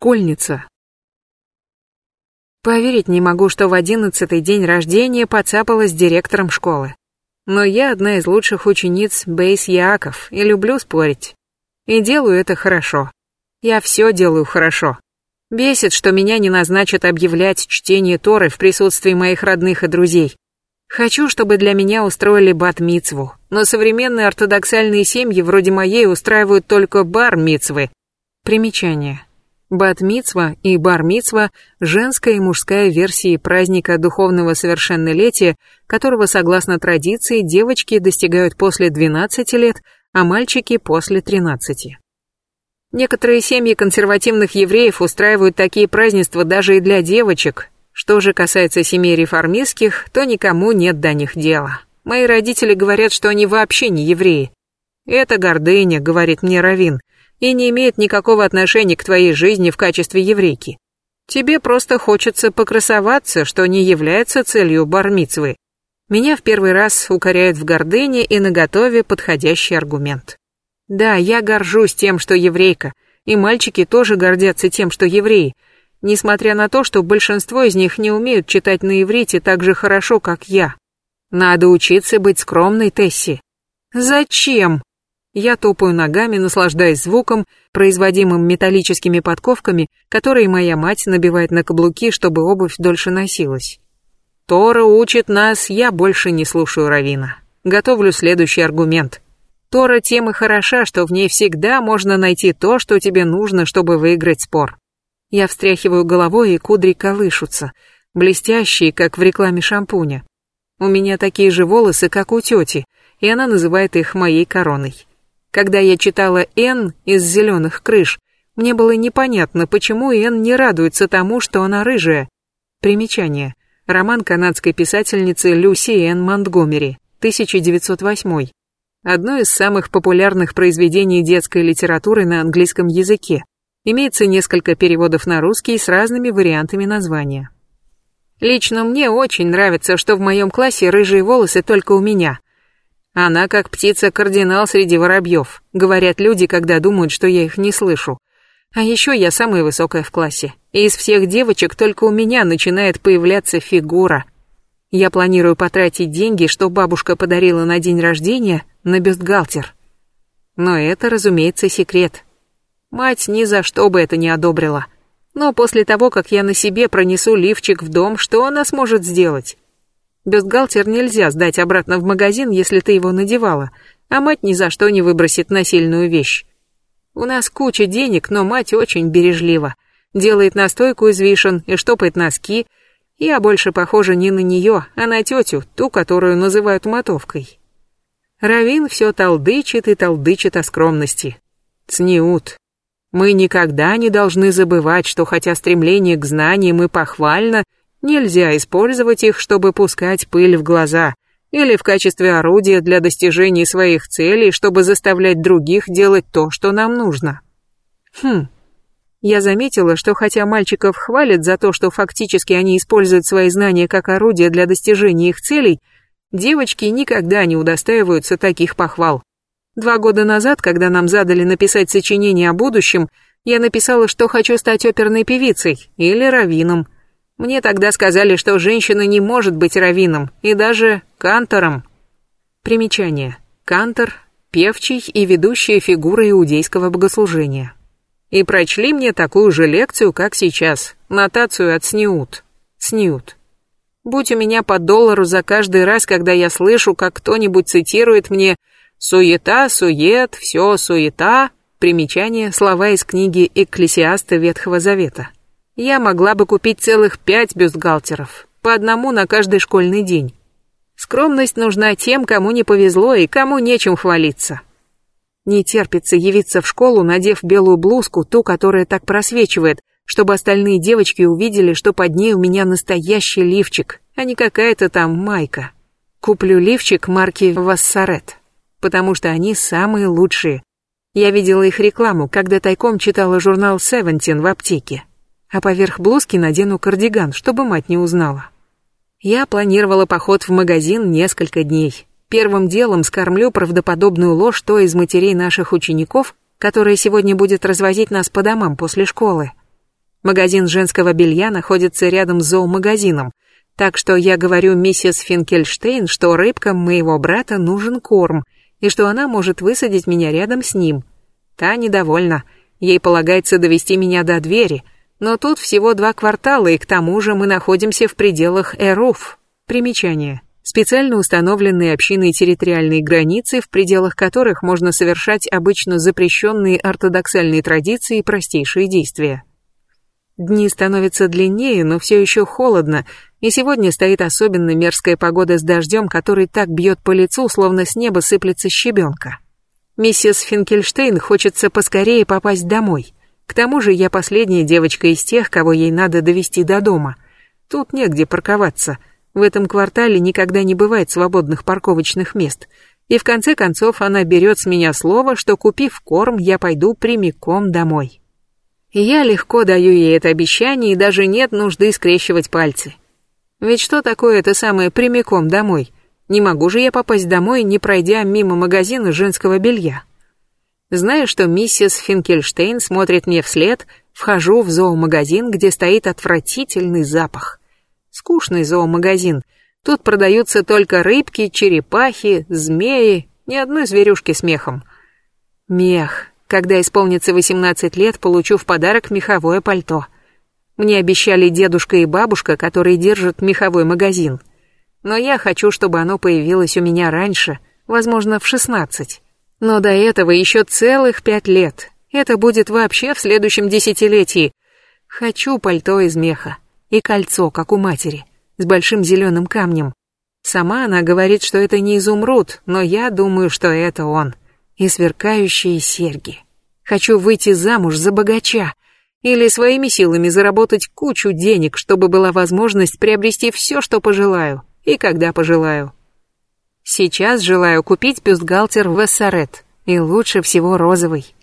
Школьница. Поверить не могу, что в одиннадцатый день рождения поцапалась с директором школы. Но я одна из лучших учениц Бейс Яаков и люблю спорить. И делаю это хорошо. Я все делаю хорошо. Бесит, что меня не назначат объявлять чтение Торы в присутствии моих родных и друзей. Хочу, чтобы для меня устроили бат-мицву, но современные ортодоксальные семьи вроде моей устраивают только бар-мицвы. Примечание. Бат-мицва и бар-мицва – женская и мужская версии праздника духовного совершеннолетия, которого, согласно традиции, девочки достигают после 12 лет, а мальчики – после 13. Некоторые семьи консервативных евреев устраивают такие празднества даже и для девочек. Что же касается семей реформистских, то никому нет до них дела. Мои родители говорят, что они вообще не евреи. «Это гордыня», — говорит мне Равин, и не имеет никакого отношения к твоей жизни в качестве еврейки. Тебе просто хочется покрасоваться, что не является целью бармицвы. Меня в первый раз укоряют в гордыне и наготове подходящий аргумент. Да, я горжусь тем, что еврейка, и мальчики тоже гордятся тем, что евреи, несмотря на то, что большинство из них не умеют читать на иврите так же хорошо, как я. Надо учиться быть скромной, Тесси. Зачем? Я топаю ногами, наслаждаясь звуком, производимым металлическими подковками, которые моя мать набивает на каблуки, чтобы обувь дольше носилась. Тора учит нас, я больше не слушаю Равина. Готовлю следующий аргумент. Тора тем и хороша, что в ней всегда можно найти то, что тебе нужно, чтобы выиграть спор. Я встряхиваю головой, и кудри колышутся, блестящие, как в рекламе шампуня. У меня такие же волосы, как у тети, и она называет их моей короной. Когда я читала «Н» из «Зеленых крыш», мне было непонятно, почему Энн не радуется тому, что она рыжая. Примечание. Роман канадской писательницы Люси Энн Монтгомери, 1908. Одно из самых популярных произведений детской литературы на английском языке. Имеется несколько переводов на русский с разными вариантами названия. Лично мне очень нравится, что в моем классе рыжие волосы только у меня. Она как птица-кардинал среди воробьев, говорят люди, когда думают, что я их не слышу. А еще я самая высокая в классе. И из всех девочек только у меня начинает появляться фигура. Я планирую потратить деньги, что бабушка подарила на день рождения, на бюстгальтер. Но это, разумеется, секрет. Мать ни за что бы это не одобрила. Но после того, как я на себе пронесу лифчик в дом, что она сможет сделать? Бюстгальтер нельзя сдать обратно в магазин, если ты его надевала, а мать ни за что не выбросит насильную вещь. У нас куча денег, но мать очень бережлива. Делает настойку из вишен и штопает носки. Я больше похожа не на нее, а на тетю, ту, которую называют мотовкой. Равин все толдычит и толдычит о скромности. Цниут. Мы никогда не должны забывать, что хотя стремление к знаниям и похвально, Нельзя использовать их, чтобы пускать пыль в глаза, или в качестве орудия для достижения своих целей, чтобы заставлять других делать то, что нам нужно. Хм. Я заметила, что хотя мальчиков хвалят за то, что фактически они используют свои знания как орудие для достижения их целей, девочки никогда не удостаиваются таких похвал. Два года назад, когда нам задали написать сочинение о будущем, я написала, что хочу стать оперной певицей или раввином. Мне тогда сказали, что женщина не может быть раввином и даже кантором. Примечание. Кантор – певчий и ведущая фигура иудейского богослужения. И прочли мне такую же лекцию, как сейчас, нотацию от Сниут. Сниут. Будь у меня по доллару за каждый раз, когда я слышу, как кто-нибудь цитирует мне «суета, сует, все суета», примечание, слова из книги Экклесиаста Ветхого Завета я могла бы купить целых пять бюстгальтеров, по одному на каждый школьный день. Скромность нужна тем, кому не повезло и кому нечем хвалиться. Не терпится явиться в школу, надев белую блузку, ту, которая так просвечивает, чтобы остальные девочки увидели, что под ней у меня настоящий лифчик, а не какая-то там майка. Куплю лифчик марки Вассарет, потому что они самые лучшие. Я видела их рекламу, когда тайком читала журнал Севентин в аптеке а поверх блузки надену кардиган, чтобы мать не узнала. Я планировала поход в магазин несколько дней. Первым делом скормлю правдоподобную ложь той из матерей наших учеников, которая сегодня будет развозить нас по домам после школы. Магазин женского белья находится рядом с зоомагазином, так что я говорю миссис Финкельштейн, что рыбкам моего брата нужен корм, и что она может высадить меня рядом с ним. Та недовольна. Ей полагается довести меня до двери, но тут всего два квартала, и к тому же мы находимся в пределах Эруф. Примечание. Специально установленные общиной территориальные границы, в пределах которых можно совершать обычно запрещенные ортодоксальные традиции и простейшие действия. Дни становятся длиннее, но все еще холодно, и сегодня стоит особенно мерзкая погода с дождем, который так бьет по лицу, словно с неба сыплется щебенка. Миссис Финкельштейн хочется поскорее попасть домой. К тому же я последняя девочка из тех, кого ей надо довести до дома. Тут негде парковаться. В этом квартале никогда не бывает свободных парковочных мест. И в конце концов она берет с меня слово, что купив корм, я пойду прямиком домой. Я легко даю ей это обещание, и даже нет нужды скрещивать пальцы. Ведь что такое это самое прямиком домой? Не могу же я попасть домой, не пройдя мимо магазина женского белья. Зная, что миссис Финкельштейн смотрит мне вслед, вхожу в зоомагазин, где стоит отвратительный запах. Скучный зоомагазин. Тут продаются только рыбки, черепахи, змеи, ни одной зверюшки с мехом. Мех. Когда исполнится 18 лет, получу в подарок меховое пальто. Мне обещали дедушка и бабушка, которые держат меховой магазин. Но я хочу, чтобы оно появилось у меня раньше, возможно, в 16. Но до этого еще целых пять лет. Это будет вообще в следующем десятилетии. Хочу пальто из меха и кольцо, как у матери, с большим зеленым камнем. Сама она говорит, что это не изумруд, но я думаю, что это он и сверкающие серьги. Хочу выйти замуж за богача или своими силами заработать кучу денег, чтобы была возможность приобрести все, что пожелаю и когда пожелаю. Сейчас желаю купить бюстгальтер в Эссарет, и лучше всего розовый.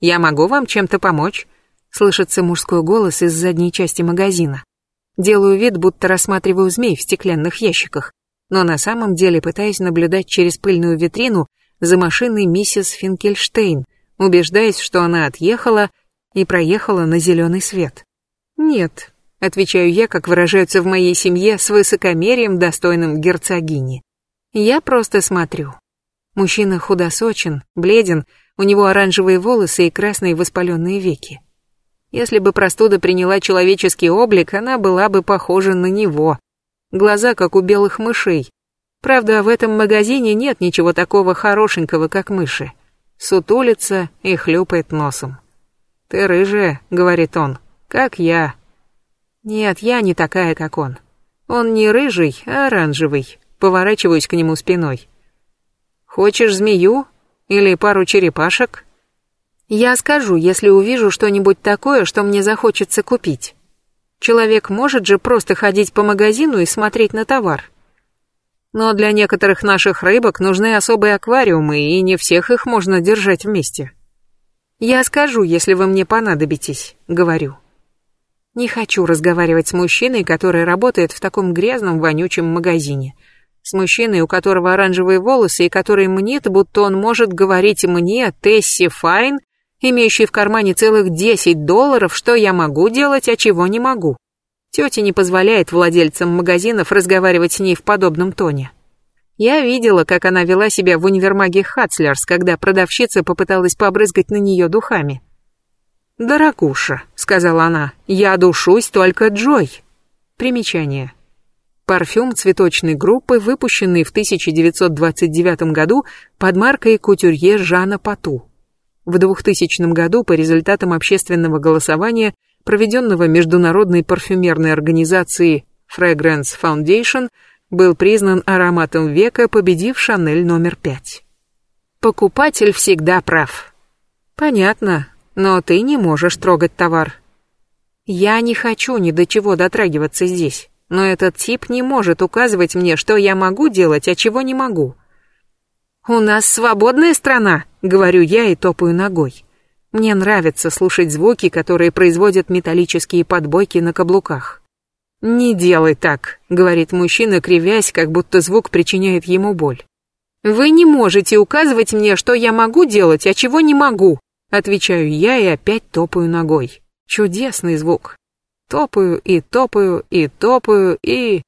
«Я могу вам чем-то помочь?» Слышится мужской голос из задней части магазина. Делаю вид, будто рассматриваю змей в стеклянных ящиках, но на самом деле пытаюсь наблюдать через пыльную витрину за машиной миссис Финкельштейн, убеждаясь, что она отъехала и проехала на зеленый свет. «Нет», — отвечаю я, как выражаются в моей семье, с высокомерием, достойным герцогини. «Я просто смотрю». Мужчина худосочен, бледен, у него оранжевые волосы и красные воспаленные веки. Если бы простуда приняла человеческий облик, она была бы похожа на него. Глаза, как у белых мышей, Правда, в этом магазине нет ничего такого хорошенького, как мыши. Сутулится и хлюпает носом. «Ты рыжая», — говорит он, — «как я». Нет, я не такая, как он. Он не рыжий, а оранжевый. Поворачиваюсь к нему спиной. «Хочешь змею? Или пару черепашек?» «Я скажу, если увижу что-нибудь такое, что мне захочется купить. Человек может же просто ходить по магазину и смотреть на товар. Но для некоторых наших рыбок нужны особые аквариумы, и не всех их можно держать вместе. Я скажу, если вы мне понадобитесь, говорю. Не хочу разговаривать с мужчиной, который работает в таком грязном, вонючем магазине. С мужчиной, у которого оранжевые волосы и который мнит, будто он может говорить мне, Тесси Файн, имеющий в кармане целых 10 долларов, что я могу делать, а чего не могу. Тетя не позволяет владельцам магазинов разговаривать с ней в подобном тоне. Я видела, как она вела себя в универмаге Хатслерс, когда продавщица попыталась побрызгать на нее духами. «Дорогуша», — сказала она, — «я душусь только Джой». Примечание. Парфюм цветочной группы, выпущенный в 1929 году под маркой кутюрье Жана Пату. В 2000 году по результатам общественного голосования проведенного международной парфюмерной организацией Fragrance Foundation, был признан ароматом века, победив Шанель номер пять. Покупатель всегда прав. Понятно, но ты не можешь трогать товар. Я не хочу ни до чего дотрагиваться здесь, но этот тип не может указывать мне, что я могу делать, а чего не могу. «У нас свободная страна», — говорю я и топаю ногой. Мне нравится слушать звуки, которые производят металлические подбойки на каблуках. «Не делай так», — говорит мужчина, кривясь, как будто звук причиняет ему боль. «Вы не можете указывать мне, что я могу делать, а чего не могу», — отвечаю я и опять топаю ногой. Чудесный звук. Топаю и топаю и топаю и...